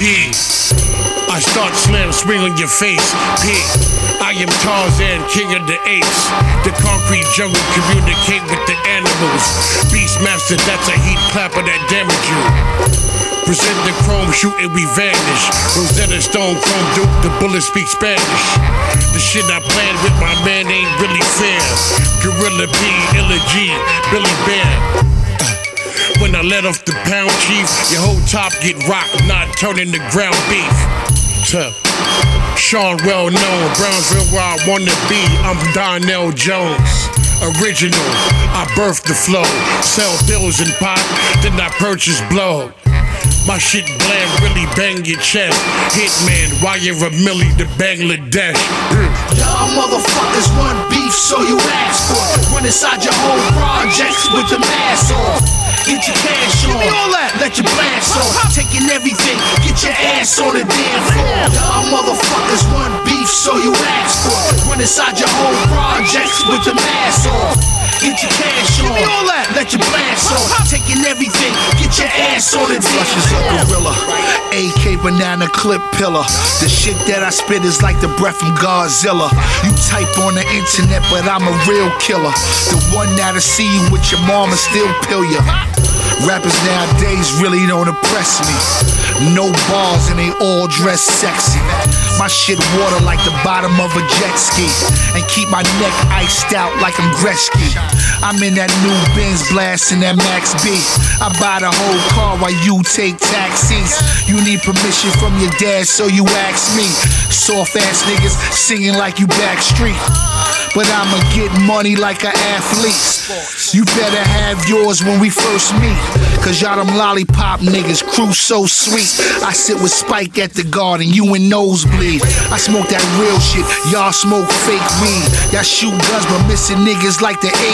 I start slam, swing on your face. Pig. I am Tarzan, king of the apes. The concrete jungle communicate with the animals. Beastmaster, that's a heat clapper that damage you. Present the chrome, shoot and we vanish. Rosetta Stone, chrome duke, the bullet speak Spanish. The shit I planned with my man ain't really fair. Gorilla B, Illa G, Billy Bear. When I let off the pound chief, your whole top get rocked, not turning to ground beef. Tuh. Sean well known, Brownsville where I wanna be. I'm Donell Jones. Original, I birthed the flow. Sell bills and pot, then I purchase blow. My shit bland, really bang your chest. Hitman, wire a milli to Bangladesh. Y'all motherfuckers run beef, so you ask for it. Run inside your whole projects with the mask off. Get your cash on, all that. let your blast off. Taking everything, get your ass on the damn floor. Y'all motherfuckers run beef, so you ask for it. Run inside your whole projects with the mask off. Get your cash on, all that. let your blast off. Taking everything, get your ass on damn Flushes a gorilla, AK banana clip pillar. The shit that I spit is like the breath from Godzilla. You type on the internet, but I'm a real killer. The one that'll see you with your mama still pill ya. Rappers nowadays really don't impress me. No bars and they all dress sexy. My shit water like the bottom of a jet ski. And keep my neck iced out like I'm Gretzky. I'm in that new Benz blasting that Max B. I buy the whole car while you take taxis. You need permission from your dad, so you ask me. Soft ass niggas singing like you backstreet. But I'ma get money like an athlete. You better have yours when we first meet. Cause y'all them lollipop niggas, crew so sweet. I sit with Spike at the garden, you in nosebleed. I smoke that real shit, y'all smoke fake weed. Y'all shoot guns but missing niggas like the 18.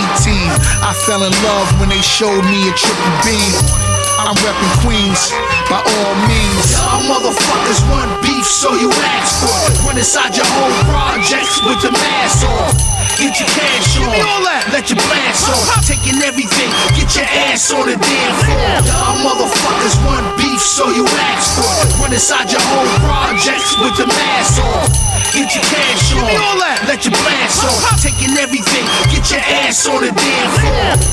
I fell in love when they showed me a triple beam. I'm reppin' Queens by all means. Y'all motherfuckers run beef, so you ask for it. Run inside your whole projects with the mask off. Get your cash on, all that. let your blast off. Uh-huh. Taking everything, get your ass on the damn floor. Y'all motherfuckers run beef, so you ask for it. Run inside your whole projects with the mask off. Get your cash on, all that. let your blast off. Uh-huh. Taking everything, get your ass on the damn floor.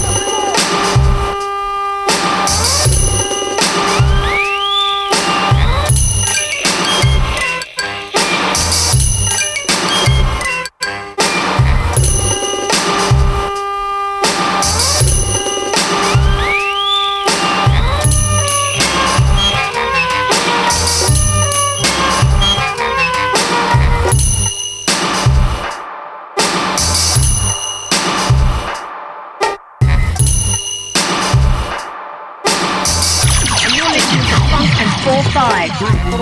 And you're listening to Funk and 4-5.